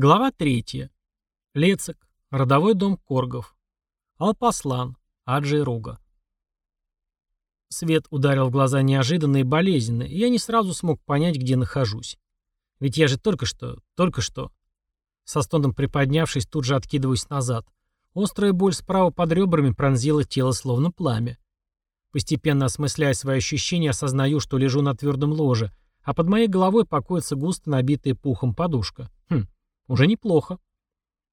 Глава 3. Лецик. Родовой дом Коргов. Алпаслан. Аджей Руга. Свет ударил в глаза неожиданно и болезненно, и я не сразу смог понять, где нахожусь. Ведь я же только что, только что. Со стоном приподнявшись, тут же откидываюсь назад. Острая боль справа под ребрами пронзила тело словно пламя. Постепенно осмысляя свои ощущения, осознаю, что лежу на твердом ложе, а под моей головой покоится густо набитая пухом подушка. Хм, уже неплохо.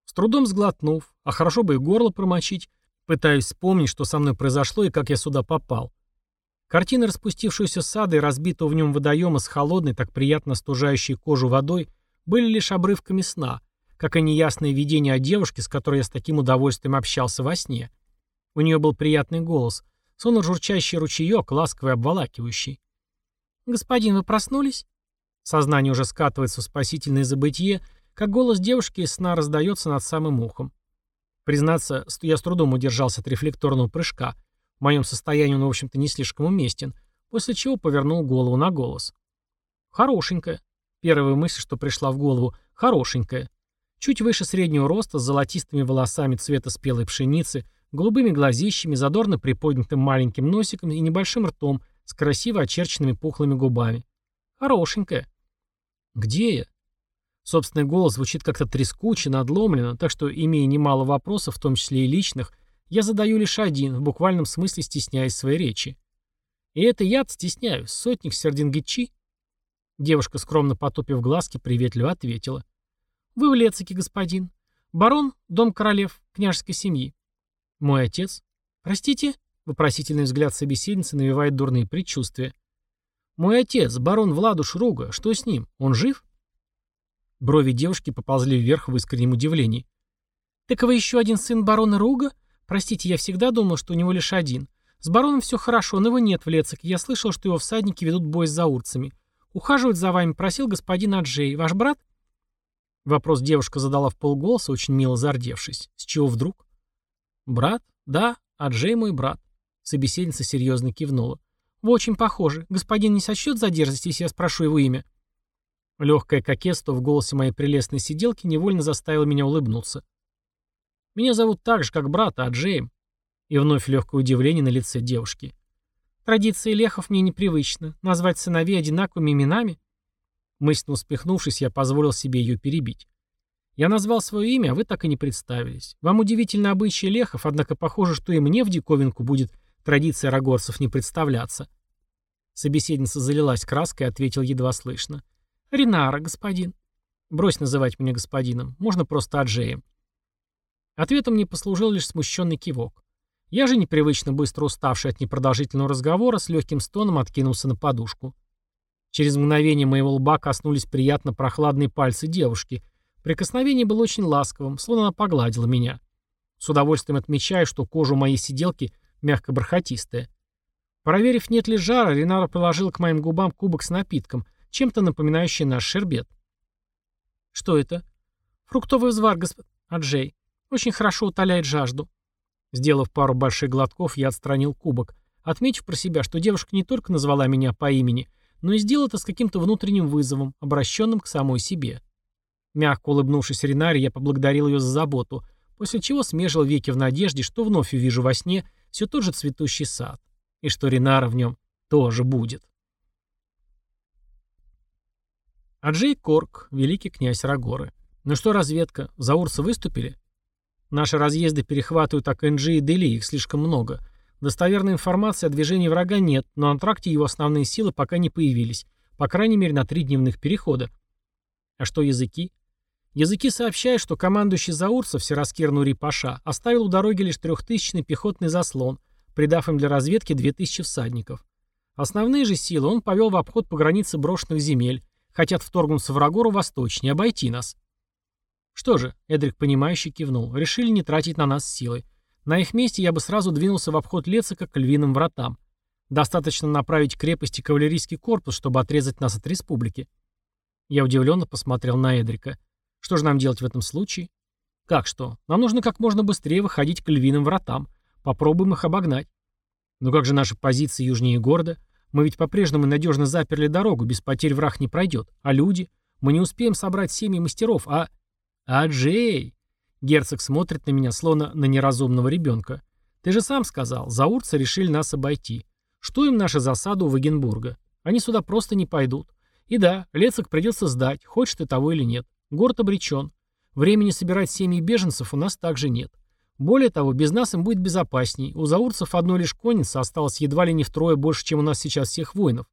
С трудом сглотнув, а хорошо бы и горло промочить, пытаюсь вспомнить, что со мной произошло и как я сюда попал. Картины распустившегося сада и разбитого в нем водоема с холодной, так приятно стужающей кожу водой были лишь обрывками сна, как и неясное видение о девушке, с которой я с таким удовольствием общался во сне. У нее был приятный голос, сонно журчащий ручеек, ласковый обволакивающий. «Господин, вы проснулись?» Сознание уже скатывается в спасительное забытие, как голос девушки из сна раздается над самым ухом. Признаться, я с трудом удержался от рефлекторного прыжка. В моем состоянии он, в общем-то, не слишком уместен, после чего повернул голову на голос. «Хорошенькая». Первая мысль, что пришла в голову. «Хорошенькая». Чуть выше среднего роста, с золотистыми волосами цвета спелой пшеницы, голубыми глазищами, задорно приподнятым маленьким носиком и небольшим ртом с красиво очерченными пухлыми губами. Хорошенькая. Где я? Собственный голос звучит как-то трескуче, надломленно, так что, имея немало вопросов, в том числе и личных, я задаю лишь один, в буквальном смысле стесняясь своей речи. И это я стесняюсь, сотник Сердингичи. Девушка, скромно потупив глазки, приветливо ответила. «Вы в Лецике, господин. Барон, дом королев, княжеской семьи. Мой отец. Простите?» Вопросительный взгляд собеседницы навевает дурные предчувствия. «Мой отец, барон Владуш Руга. Что с ним? Он жив?» Брови девушки поползли вверх в искреннем удивлении. «Так вы еще один сын барона Руга? Простите, я всегда думал, что у него лишь один. С бароном все хорошо, но его нет в Лецике. Я слышал, что его всадники ведут бой с заурцами. Ухаживать за вами просил господин Аджей. Ваш брат?» Вопрос девушка задала в полголоса, очень мило зардевшись. С чего вдруг? «Брат? Да, Аджей мой брат». Собеседница серьезно кивнула. «Вы очень похожи. Господин не сочтет за дерзость, если я спрошу его имя?» Легкое кокетство в голосе моей прелестной сиделки невольно заставило меня улыбнуться. «Меня зовут так же, как брата, Аджеем». И вновь легкое удивление на лице девушки. «Традиции лехов мне непривычно. Назвать сыновей одинаковыми именами?» Мысленно успехнувшись, я позволил себе ее перебить. «Я назвал свое имя, а вы так и не представились. Вам удивительно обычаи лехов, однако похоже, что и мне в диковинку будет традиция рогорцев не представляться». Собеседница залилась краской и ответил едва слышно. — «Ринара, господин». «Брось называть меня господином. Можно просто Аджеем». Ответом мне послужил лишь смущенный кивок. Я же, непривычно быстро уставший от непродолжительного разговора, с легким стоном откинулся на подушку. Через мгновение моего лба коснулись приятно прохладные пальцы девушки. Прикосновение было очень ласковым, словно она погладила меня. С удовольствием отмечаю, что кожа у моей сиделки мягко-бархатистая. Проверив, нет ли жара, Ринара приложила к моим губам кубок с напитком, чем-то напоминающий наш шербет. Что это? Фруктовый взвар, госп... Аджей. Очень хорошо утоляет жажду. Сделав пару больших глотков, я отстранил кубок, отметив про себя, что девушка не только назвала меня по имени, но и сделала это с каким-то внутренним вызовом, обращенным к самой себе. Мягко улыбнувшись Ренаре, я поблагодарил ее за заботу, после чего смежил веки в надежде, что вновь увижу во сне все тот же цветущий сад, и что Ринара в нем тоже будет. Аджей Корк, великий князь Рагоры. Ну что, разведка, заурцы выступили? Наши разъезды перехватывают АКНЖ и Дели, их слишком много. Достоверной информации о движении врага нет, но на тракте его основные силы пока не появились, по крайней мере на три дневных перехода. А что языки? Языки сообщают, что командующий заурцев Сираскир Нури Паша оставил у дороги лишь трехтысячный пехотный заслон, придав им для разведки 2000 всадников. Основные же силы он повел в обход по границе брошенных земель, Хотят вторгнуться в Рагору восточнее, обойти нас. Что же, Эдрик понимающе кивнул. Решили не тратить на нас силы. На их месте я бы сразу двинулся в обход Лецика к львиным вратам. Достаточно направить крепости кавалерийский корпус, чтобы отрезать нас от республики. Я удивленно посмотрел на Эдрика. Что же нам делать в этом случае? Как что? Нам нужно как можно быстрее выходить к львиным вратам. Попробуем их обогнать. Но как же наши позиции южнее города? Мы ведь по-прежнему надежно заперли дорогу, без потерь враг не пройдет. А люди? Мы не успеем собрать семьи мастеров, а... «Аджей!» Герцог смотрит на меня, словно на неразумного ребенка. «Ты же сам сказал, заурцы решили нас обойти. Что им наша засада у Вагенбурга? Они сюда просто не пойдут. И да, Лецик придется сдать, хочешь ты того или нет. Город обречен. Времени собирать семьи беженцев у нас также нет. Более того, без нас им будет безопасней. У заурцев одной лишь конница осталось едва ли не втрое больше, чем у нас сейчас всех воинов.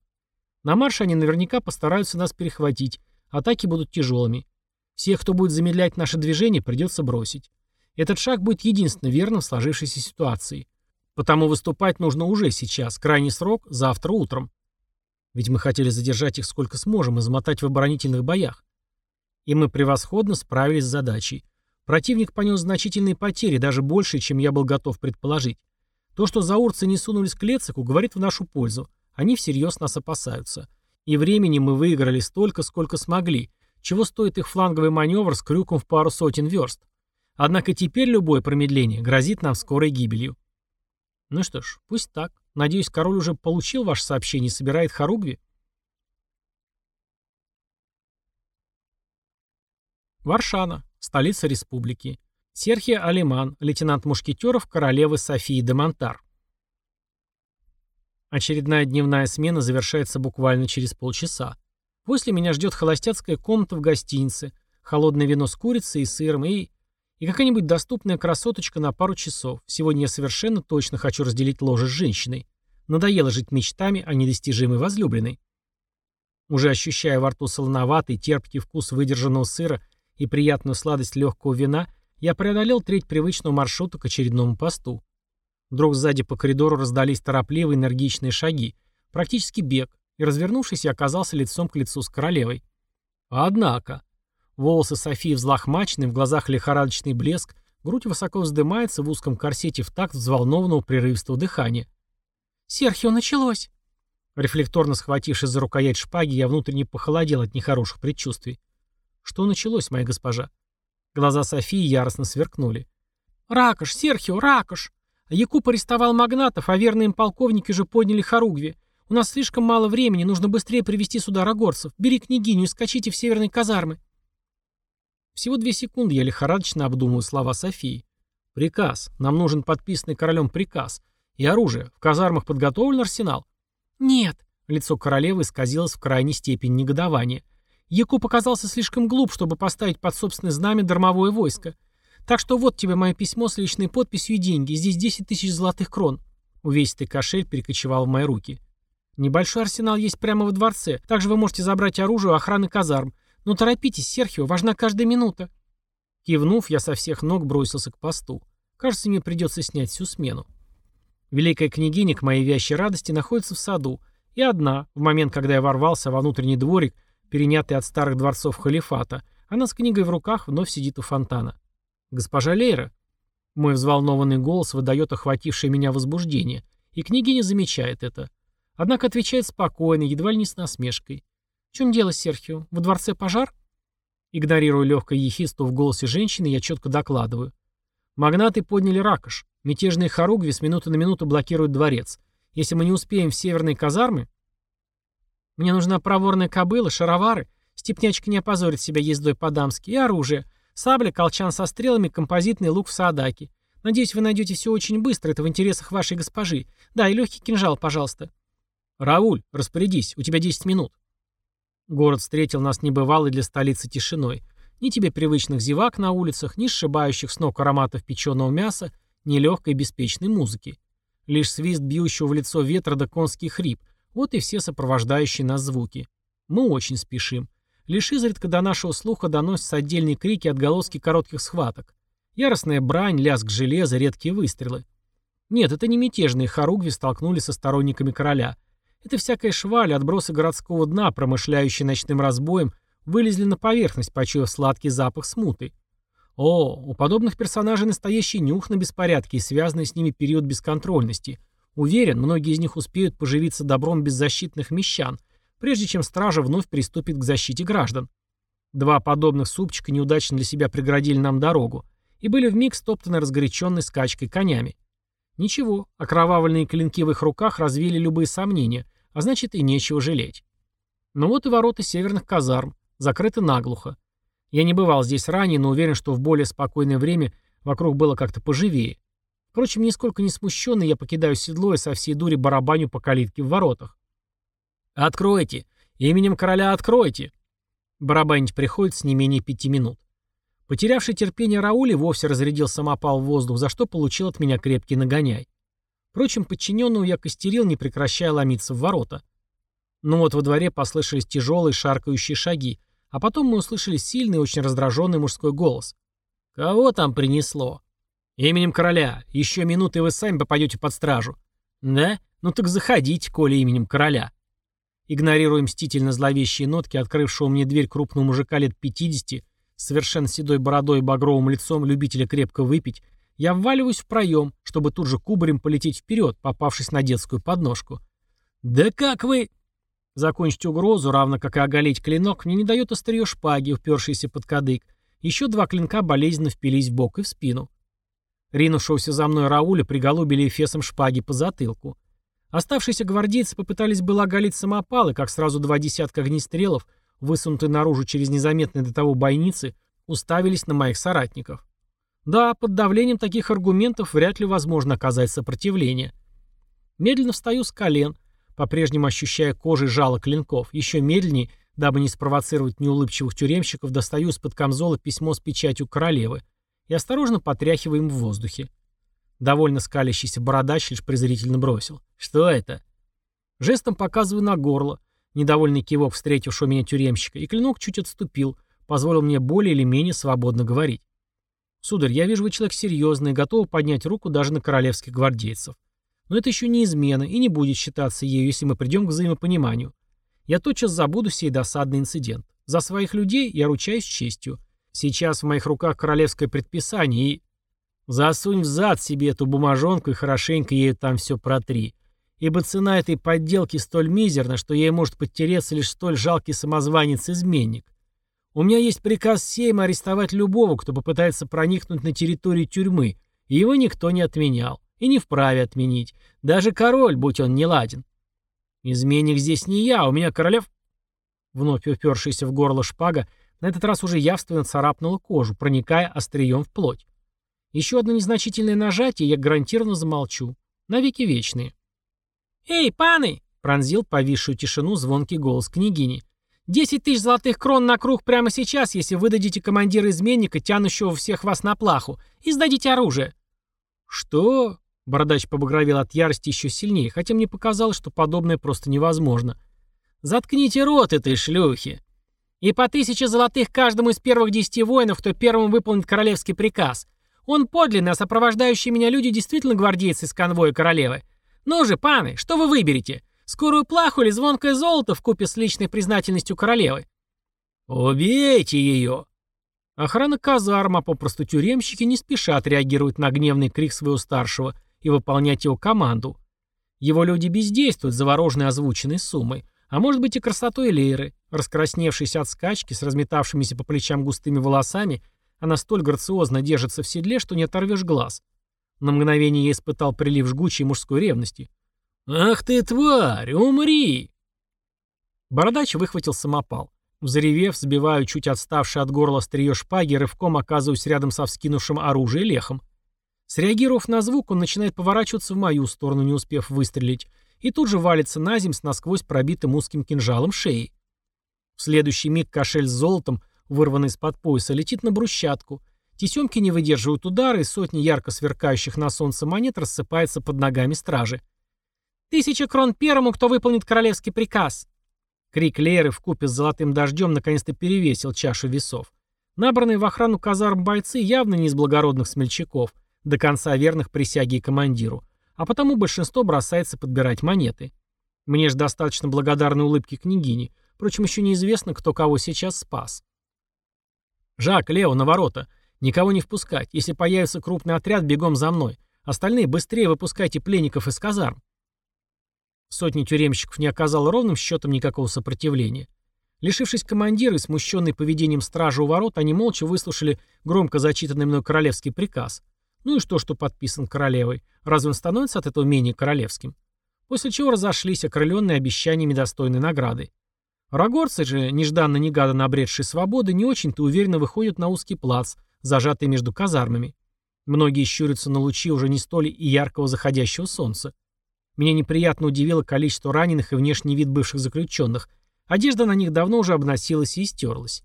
На марше они наверняка постараются нас перехватить. Атаки будут тяжелыми. Всех, кто будет замедлять наше движение, придется бросить. Этот шаг будет единственно верным в сложившейся ситуации. Потому выступать нужно уже сейчас. Крайний срок – завтра утром. Ведь мы хотели задержать их сколько сможем и замотать в оборонительных боях. И мы превосходно справились с задачей. Противник понес значительные потери, даже больше, чем я был готов предположить. То, что заурцы не сунулись к Лецику, говорит в нашу пользу. Они всерьез нас опасаются. И времени мы выиграли столько, сколько смогли, чего стоит их фланговый маневр с крюком в пару сотен верст. Однако теперь любое промедление грозит нам скорой гибелью. Ну что ж, пусть так. Надеюсь, король уже получил ваше сообщение и собирает хоругви? Варшана, столица республики. Серхия Алиман, лейтенант мушкетеров королевы Софии де Монтар. Очередная дневная смена завершается буквально через полчаса. После меня ждет холостяцкая комната в гостинице, холодное вино с курицей и сыром и... И какая-нибудь доступная красоточка на пару часов. Сегодня я совершенно точно хочу разделить ложе с женщиной. Надоело жить мечтами о недостижимой возлюбленной. Уже ощущая во рту солоноватый, терпкий вкус выдержанного сыра и приятную сладость легкого вина, я преодолел треть привычного маршрута к очередному посту. Вдруг сзади по коридору раздались торопливые энергичные шаги, практически бег, и, развернувшись, я оказался лицом к лицу с королевой. Однако, волосы Софии взлохмачены, в глазах лихорадочный блеск, грудь высоко вздымается в узком корсете в такт взволнованного прерывистого дыхания. «Серхио, началось!» Рефлекторно схватившись за рукоять шпаги, я внутренне похолодел от нехороших предчувствий. Что началось, моя госпожа? Глаза Софии яростно сверкнули. «Ракош, Серхио, Ракош! Якуб арестовал магнатов, а верные им полковники уже подняли Харугви. У нас слишком мало времени, нужно быстрее привести сюда рогорцев. Бери княгиню и скачите в северные казармы». Всего две секунды я лихорадочно обдумываю слова Софии. «Приказ. Нам нужен подписанный королем приказ. И оружие. В казармах подготовлен арсенал?» «Нет». Лицо королевы исказилось в крайней степени негодования. Якуб оказался слишком глуп, чтобы поставить под собственное знамя дармовое войско. Так что вот тебе мое письмо с личной подписью и деньги. Здесь 10 тысяч золотых крон. Увесистый кошель перекочевал в мои руки. Небольшой арсенал есть прямо во дворце. Также вы можете забрать оружие у охраны казарм. Но торопитесь, Серхио, важна каждая минута. Кивнув, я со всех ног бросился к посту. Кажется, мне придется снять всю смену. Великая княгиня, к моей вящей радости, находится в саду. И одна, в момент, когда я ворвался во внутренний дворик, перенятый от старых дворцов халифата, она с книгой в руках вновь сидит у фонтана. «Госпожа Лейра?» Мой взволнованный голос выдает охватившее меня возбуждение, и княгиня замечает это. Однако отвечает спокойно, едва ли не с насмешкой. «В чем дело, Серхио? Во дворце пожар?» Игнорируя легкое ехидство в голосе женщины, я четко докладываю. Магнаты подняли ракош. Мятежные хоругви с минуты на минуту блокируют дворец. Если мы не успеем в северные казармы, мне нужна проворная кобыла, шаровары. Степнячка не опозорит себя ездой по-дамски. И оружие. Сабля, колчан со стрелами, композитный лук в саадаке. Надеюсь, вы найдете все очень быстро. Это в интересах вашей госпожи. Да, и легкий кинжал, пожалуйста. Рауль, распорядись. У тебя 10 минут. Город встретил нас небывалой для столицы тишиной. Ни тебе привычных зевак на улицах, ни сшибающих с ног ароматов печеного мяса, ни легкой беспечной музыки. Лишь свист бьющего в лицо ветра да конский хрип, вот и все сопровождающие нас звуки. Мы очень спешим. Лишь изредка до нашего слуха доносятся отдельные крики отголоски коротких схваток. Яростная брань, лязг железа, редкие выстрелы. Нет, это не мятежные хоругви столкнулись со сторонниками короля. Это всякая шваль, отбросы городского дна, промышляющие ночным разбоем, вылезли на поверхность, почуяв сладкий запах смуты. О, у подобных персонажей настоящий нюх на беспорядке и связанный с ними период бесконтрольности – Уверен, многие из них успеют поживиться добром беззащитных мещан, прежде чем стража вновь приступит к защите граждан. Два подобных супчика неудачно для себя преградили нам дорогу и были вмиг стоптаны разгоряченной скачкой конями. Ничего, окровавленные клинки в их руках развили любые сомнения, а значит и нечего жалеть. Но вот и ворота северных казарм, закрыты наглухо. Я не бывал здесь ранее, но уверен, что в более спокойное время вокруг было как-то поживее. Впрочем, нисколько не смущенный, я покидаю седло и со всей дури барабаню по калитке в воротах. «Откройте! Именем короля откройте!» Барабанить приходится не менее пяти минут. Потерявший терпение Раули вовсе разрядил самопал в воздух, за что получил от меня крепкий нагоняй. Впрочем, подчиненного я костерил, не прекращая ломиться в ворота. Но вот во дворе послышались тяжелые шаркающие шаги, а потом мы услышали сильный, очень раздраженный мужской голос. «Кого там принесло?» «Именем короля. Еще минуты, вы сами попадете под стражу». «Да? Ну так заходите, коли именем короля». Игнорируя мстительно зловещие нотки, открывшего мне дверь крупного мужика лет 50, с совершенно седой бородой и багровым лицом любителя крепко выпить, я вваливаюсь в проем, чтобы тут же кубарем полететь вперед, попавшись на детскую подножку. «Да как вы...» Закончить угрозу, равно как и оголить клинок, мне не дает острие шпаги, упершийся под кадык. Еще два клинка болезненно впились в бок и в спину. Ринувшегося за мной Рауля приголубили эфесом шпаги по затылку. Оставшиеся гвардейцы попытались было оголить самопалы, как сразу два десятка огнестрелов, высунутые наружу через незаметные до того бойницы, уставились на моих соратников. Да, под давлением таких аргументов вряд ли возможно оказать сопротивление. Медленно встаю с колен, по-прежнему ощущая кожей жало клинков. Еще медленнее, дабы не спровоцировать неулыбчивых тюремщиков, достаю из-под камзола письмо с печатью королевы и осторожно потряхиваем в воздухе. Довольно скалящийся бородач лишь презрительно бросил. «Что это?» Жестом показываю на горло. Недовольный кивок встретившего меня тюремщика, и клинок чуть отступил, позволил мне более или менее свободно говорить. «Сударь, я вижу, вы человек серьезный готов поднять руку даже на королевских гвардейцев. Но это еще не измена и не будет считаться ею, если мы придем к взаимопониманию. Я тотчас забуду сей досадный инцидент. За своих людей я ручаюсь честью. Сейчас в моих руках королевское предписание и... Засунь в зад себе эту бумажонку и хорошенько ею там все протри. Ибо цена этой подделки столь мизерна, что ей может подтереться лишь столь жалкий самозванец-изменник. У меня есть приказ Сейма арестовать любого, кто попытается проникнуть на территорию тюрьмы, и его никто не отменял. И не вправе отменить. Даже король, будь он не ладен. Изменник здесь не я, у меня королев... Вновь упершаяся в горло шпага, на этот раз уже явственно царапнула кожу, проникая острием в плоть. Еще одно незначительное нажатие, я гарантированно замолчу. Навеки вечные. «Эй, паны!» — пронзил повисшую тишину звонкий голос княгини. «Десять тысяч золотых крон на круг прямо сейчас, если вы дадите командира изменника, тянущего всех вас на плаху, и сдадите оружие». «Что?» Бородач побагровел от ярости еще сильнее, хотя мне показалось, что подобное просто невозможно. «Заткните рот этой шлюхи! И по тысяче золотых каждому из первых десяти воинов, кто первым выполнит королевский приказ. Он подлинный, а сопровождающие меня люди действительно гвардейцы из конвоя королевы. Ну же, паны, что вы выберете? Скорую плаху или звонкое золото в купе с личной признательностью королевы?» «Убейте ее!» Охрана казарма, попросту тюремщики, не спешат реагировать на гневный крик своего старшего – и выполнять его команду. Его люди бездействуют, завороженные озвученной суммой. А может быть и красотой Лейры, раскрасневшейся от скачки, с разметавшимися по плечам густыми волосами, она столь грациозно держится в седле, что не оторвешь глаз. На мгновение я испытал прилив жгучей мужской ревности. «Ах ты, тварь, умри!» Бородач выхватил самопал. Взревев, сбиваю чуть отставший от горла острие шпаги, рывком оказываюсь рядом со вскинувшим оружие лехом. Среагировав на звук, он начинает поворачиваться в мою сторону, не успев выстрелить, и тут же валится на земь с насквозь пробитым узким кинжалом шеи. В следующий миг кошель с золотом, вырванный из-под пояса, летит на брусчатку. Тесемки не выдерживают удара, и сотни ярко сверкающих на солнце монет рассыпаются под ногами стражи. «Тысяча крон первому, кто выполнит королевский приказ!» Крик Лейры вкупе с золотым дождем наконец-то перевесил чашу весов. Набранные в охрану казарм бойцы явно не из благородных смельчаков, до конца верных присяге и командиру, а потому большинство бросается подбирать монеты. Мне же достаточно благодарной улыбки княгини, впрочем, еще неизвестно, кто кого сейчас спас. «Жак, Лео, на ворота. Никого не впускать. Если появится крупный отряд, бегом за мной. Остальные быстрее выпускайте пленников из казарм». Сотни тюремщиков не оказало ровным счетом никакого сопротивления. Лишившись командира и смущенный поведением стражи у ворот, они молча выслушали громко зачитанный мной королевский приказ. Ну и что, что подписан королевой? Разве он становится от этого менее королевским? После чего разошлись, окрыленные обещаниями достойной награды. Рогорцы же, нежданно-негаданно обретшие свободы, не очень-то уверенно выходят на узкий плац, зажатый между казармами. Многие щурятся на лучи уже не столь и яркого заходящего солнца. Меня неприятно удивило количество раненых и внешний вид бывших заключенных. Одежда на них давно уже обносилась и истерлась.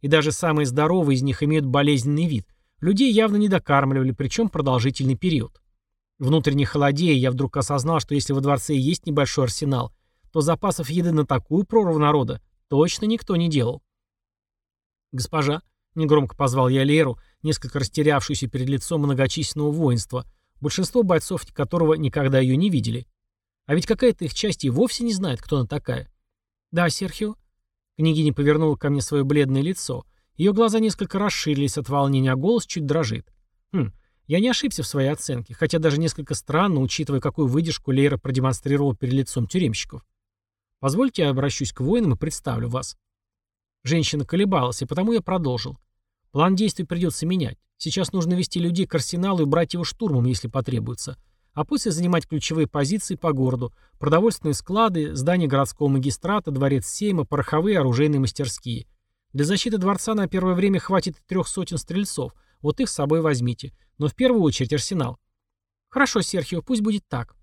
И даже самые здоровые из них имеют болезненный вид. Людей явно не докармливали, причем продолжительный период. Внутренне холодея, я вдруг осознал, что если во дворце есть небольшой арсенал, то запасов еды на такую прорву народа точно никто не делал. «Госпожа», — негромко позвал я Леру, несколько растерявшуюся перед лицом многочисленного воинства, большинство бойцов которого никогда ее не видели. А ведь какая-то их часть и вовсе не знает, кто она такая. «Да, Серхио?» Княгиня повернула ко мне свое бледное лицо. Ее глаза несколько расширились от волнения, а голос чуть дрожит. «Хм, я не ошибся в своей оценке, хотя даже несколько странно, учитывая, какую выдержку Лейра продемонстрировал перед лицом тюремщиков. Позвольте я обращусь к воинам и представлю вас. Женщина колебалась, и потому я продолжил. План действий придется менять. Сейчас нужно вести людей к арсеналу и брать его штурмом, если потребуется. А после занимать ключевые позиции по городу, продовольственные склады, здания городского магистрата, дворец сейма, пороховые оружейные мастерские. Для защиты дворца на первое время хватит трех сотен стрельцов. Вот их с собой возьмите. Но в первую очередь арсенал. Хорошо, Серхио, пусть будет так.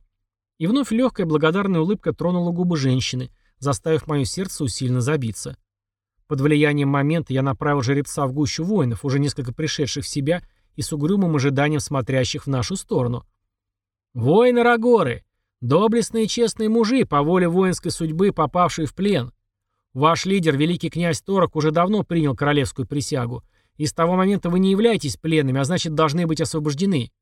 И вновь легкая благодарная улыбка тронула губы женщины, заставив мое сердце усиленно забиться. Под влиянием момента я направил жеребца в гущу воинов, уже несколько пришедших в себя и с угрюмым ожиданием смотрящих в нашу сторону. «Воины Рагоры! Доблестные и честные мужи, по воле воинской судьбы, попавшие в плен! Ваш лидер, великий князь Торок, уже давно принял королевскую присягу, и с того момента вы не являетесь пленными, а значит, должны быть освобождены.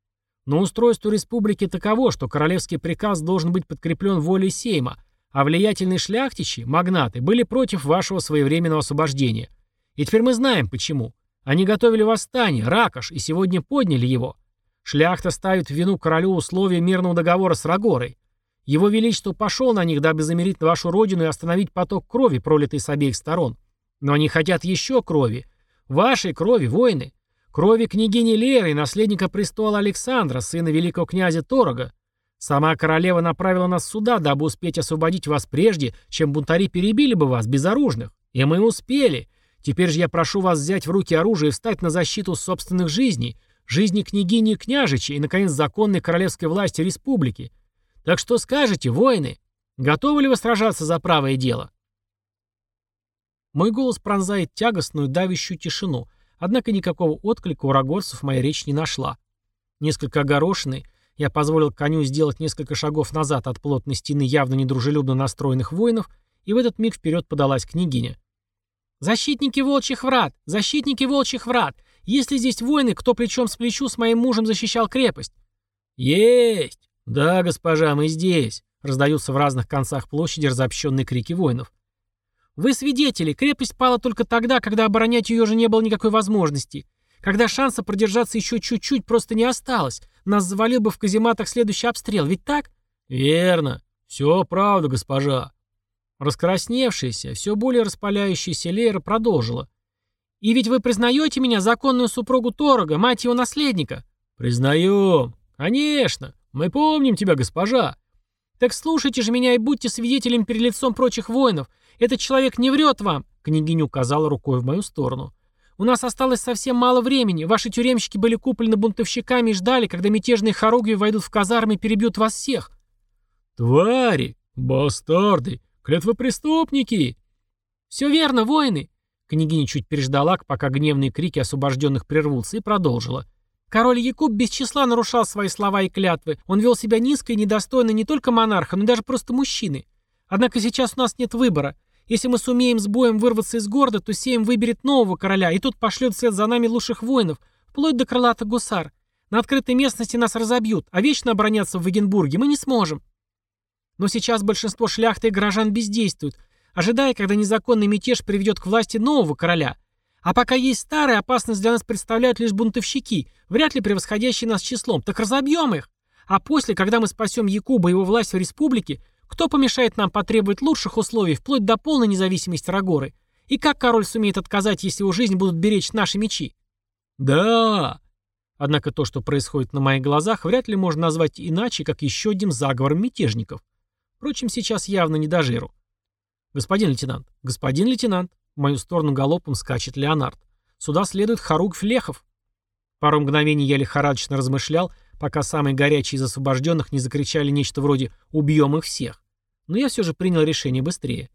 Но устройство республики таково, что королевский приказ должен быть подкреплен волей Сейма, а влиятельные шляхтичи, магнаты, были против вашего своевременного освобождения. И теперь мы знаем, почему. Они готовили восстание, ракош, и сегодня подняли его. Шляхта ставит в вину королю условия мирного договора с Рагорой. Его Величество пошел на них, дабы замерить вашу родину и остановить поток крови, пролитой с обеих сторон. Но они хотят еще крови. Вашей крови, воины. Крови княгини Леры и наследника престола Александра, сына великого князя Торога. Сама королева направила нас сюда, дабы успеть освободить вас прежде, чем бунтари перебили бы вас, безоружных. И мы успели. Теперь же я прошу вас взять в руки оружие и встать на защиту собственных жизней, жизни княгини и княжича и, наконец, законной королевской власти республики. Так что скажете, воины, готовы ли вы сражаться за правое дело? Мой голос пронзает тягостную, давящую тишину — Однако никакого отклика у рогорцев моя речь не нашла. Несколько огорошенный, я позволил коню сделать несколько шагов назад от плотной стены явно недружелюбно настроенных воинов, и в этот миг вперед подалась княгиня. «Защитники волчьих врат! Защитники волчьих врат! Если здесь воины, кто плечом с плечу с моим мужем защищал крепость?» «Есть! Да, госпожа, мы здесь!» Раздаются в разных концах площади разобщенные крики воинов. Вы свидетели, крепость пала только тогда, когда оборонять ее уже не было никакой возможности. Когда шанса продержаться еще чуть-чуть просто не осталось. Нас завалил бы в казематах следующий обстрел, ведь так? Верно. Все правда, госпожа. Раскрасневшаяся, все более распаляющаяся Лейра продолжила. «И ведь вы признаете меня законную супругу Торога, мать его наследника?» «Признаем. Конечно. Мы помним тебя, госпожа». «Так слушайте же меня и будьте свидетелем перед лицом прочих воинов. Этот человек не врет вам!» Княгиня указала рукой в мою сторону. «У нас осталось совсем мало времени. Ваши тюремщики были куплены бунтовщиками и ждали, когда мятежные хоругви войдут в казармы и перебьют вас всех». «Твари! Бастарды! Клятвопреступники!» «Все верно, воины!» Княгиня чуть переждала, пока гневные крики освобожденных прервутся, и продолжила. Король Якуб без числа нарушал свои слова и клятвы. Он вел себя низко и недостойно не только монарха, но даже просто мужчины. Однако сейчас у нас нет выбора. Если мы сумеем с боем вырваться из города, то Сейм выберет нового короля, и тут пошлет вслед за нами лучших воинов, вплоть до крылатых гусар. На открытой местности нас разобьют, а вечно обороняться в Вагенбурге мы не сможем. Но сейчас большинство шляхты и горожан бездействуют, ожидая, когда незаконный мятеж приведет к власти нового короля. А пока есть старые, опасность для нас представляют лишь бунтовщики, вряд ли превосходящие нас числом, так разобьем их. А после, когда мы спасем Якуба и его власть в республике, кто помешает нам потребовать лучших условий, вплоть до полной независимости Рагоры? И как король сумеет отказать, если его жизнь будут беречь наши мечи? Да. Однако то, что происходит на моих глазах, вряд ли можно назвать иначе, как еще одним заговором мятежников. Впрочем, сейчас явно не до жиру. «Господин лейтенант! Господин лейтенант!» В мою сторону галопом скачет Леонард. «Сюда следует Харук Флехов!» Пару мгновений я лихорадочно размышлял, пока самые горячие из освобожденных не закричали нечто вроде «убьем их всех». Но я все же принял решение быстрее.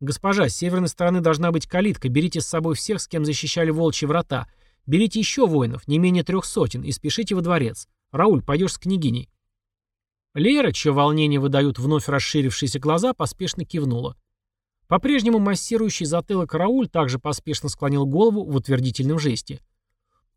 «Госпожа, с северной стороны должна быть калитка. Берите с собой всех, с кем защищали волчьи врата. Берите еще воинов, не менее трех сотен, и спешите во дворец. Рауль, пойдешь с княгиней». Лера, чье волнение выдают вновь расширившиеся глаза, поспешно кивнула. По-прежнему массирующий затылок Рауль также поспешно склонил голову в утвердительном жесте.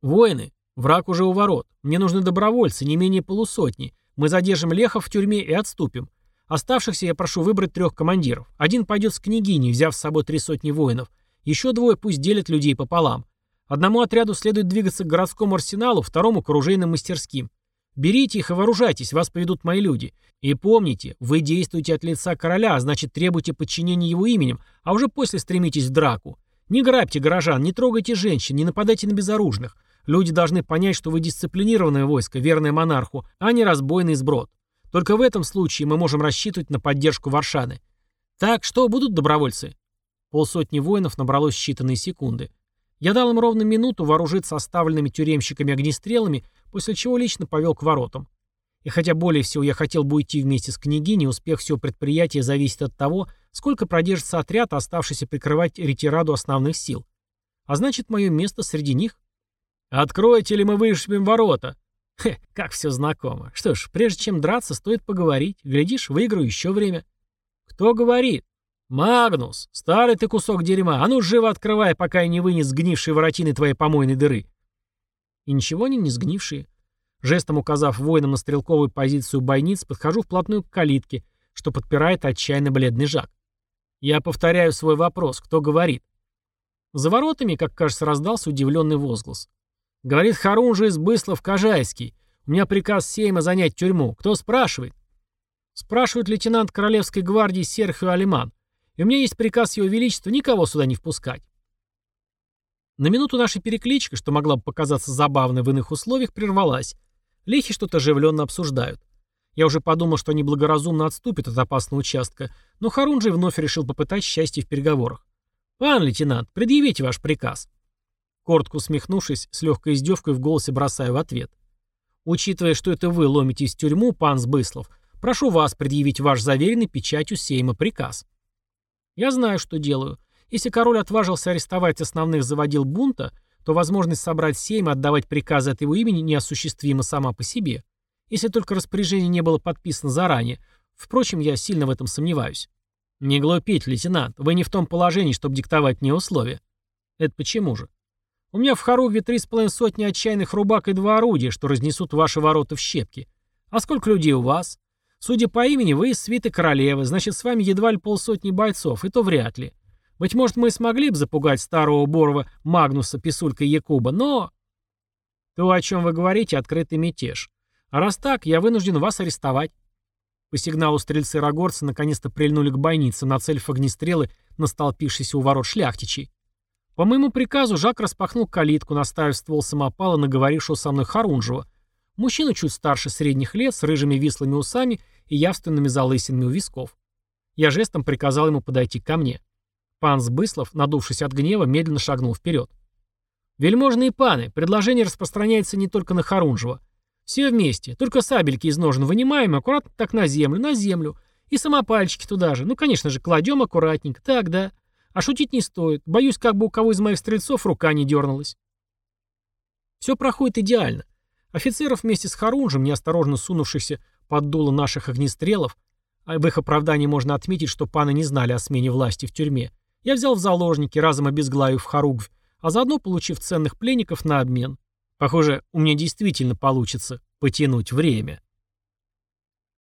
«Воины, враг уже у ворот. Мне нужны добровольцы, не менее полусотни. Мы задержим Лехов в тюрьме и отступим. Оставшихся я прошу выбрать трех командиров. Один пойдет с княгиней, взяв с собой три сотни воинов. Еще двое пусть делят людей пополам. Одному отряду следует двигаться к городскому арсеналу, второму к оружейным мастерским. Берите их и вооружайтесь, вас поведут мои люди. И помните, вы действуете от лица короля, а значит требуйте подчинения его именем, а уже после стремитесь в драку. Не грабьте горожан, не трогайте женщин, не нападайте на безоружных. Люди должны понять, что вы дисциплинированное войско, верное монарху, а не разбойный сброд. Только в этом случае мы можем рассчитывать на поддержку Варшаны. Так, что будут добровольцы? Полсотни воинов набралось считанные секунды. Я дал им ровно минуту вооружиться оставленными тюремщиками огнестрелами, после чего лично повел к воротам. И хотя более всего я хотел бы уйти вместе с княгиней, успех всего предприятия зависит от того, сколько продержится отряд, оставшийся прикрывать ретираду основных сил. А значит, мое место среди них. «Откройте ли мы вышибем ворота?» Хе, как все знакомо. Что ж, прежде чем драться, стоит поговорить. Глядишь, выиграю еще время. Кто говорит? «Магнус, старый ты кусок дерьма, а ну живо открывай, пока я не вынес сгнившие воротины твоей помойной дыры». И ничего они не сгнившие. Жестом указав воинам на стрелковую позицию бойниц, подхожу вплотную к калитке, что подпирает отчаянно бледный Жак. Я повторяю свой вопрос, кто говорит. За воротами, как кажется, раздался удивленный возглас. Говорит Харунжи из Быслов Кажайский. У меня приказ Сейма занять тюрьму. Кто спрашивает? Спрашивает лейтенант Королевской гвардии Серхио Алиман. И у меня есть приказ Его Величества никого сюда не впускать. На минуту наша перекличка, что могла бы показаться забавной в иных условиях, прервалась. Лехи что-то оживленно обсуждают. Я уже подумал, что они благоразумно отступят от опасного участка, но Харунжий вновь решил попытать счастье в переговорах. «Пан лейтенант, предъявите ваш приказ». Коротко усмехнувшись, с легкой издевкой в голосе бросаю в ответ. «Учитывая, что это вы ломитесь в тюрьму, пан Сбыслов, прошу вас предъявить ваш заверенный печатью Сейма приказ». Я знаю, что делаю. Если король отважился арестовать основных заводил бунта, то возможность собрать сейм и отдавать приказы от его имени неосуществима сама по себе. Если только распоряжение не было подписано заранее. Впрочем, я сильно в этом сомневаюсь. Не глупить, лейтенант. Вы не в том положении, чтобы диктовать мне условия. Это почему же? У меня в Харугве три с половиной сотни отчаянных рубак и два орудия, что разнесут ваши ворота в щепки. А сколько людей у вас? Судя по имени, вы из свиты королевы, значит, с вами едва ли полсотни бойцов, и то вряд ли. Быть может, мы и смогли бы запугать старого Борова Магнуса, Писулька Якуба, но... То, о чем вы говорите, открытый мятеж. А раз так, я вынужден вас арестовать. По сигналу стрельцы Рогорца наконец-то прильнули к бойнице, нацелив огнестрелы на столпившийся у ворот шляхтичей. По моему приказу Жак распахнул калитку, наставив ствол самопала на говорившего со мной Харунжева — Мужчина чуть старше средних лет, с рыжими вислыми усами и явственными залысинами у висков. Я жестом приказал ему подойти ко мне. Пан Сбыслов, надувшись от гнева, медленно шагнул вперед. «Вельможные паны, предложение распространяется не только на Харунжева. Все вместе, только сабельки из ножен вынимаем, аккуратно так на землю, на землю. И самопальчики туда же. Ну, конечно же, кладем аккуратненько, так, да. А шутить не стоит. Боюсь, как бы у кого из моих стрельцов рука не дернулась». Все проходит идеально. Офицеров вместе с Харунжем, неосторожно сунувшихся под дуло наших огнестрелов, а в их оправдании можно отметить, что паны не знали о смене власти в тюрьме, я взял в заложники, разом обезглавив Харугвь, а заодно получив ценных пленников на обмен. Похоже, у меня действительно получится потянуть время.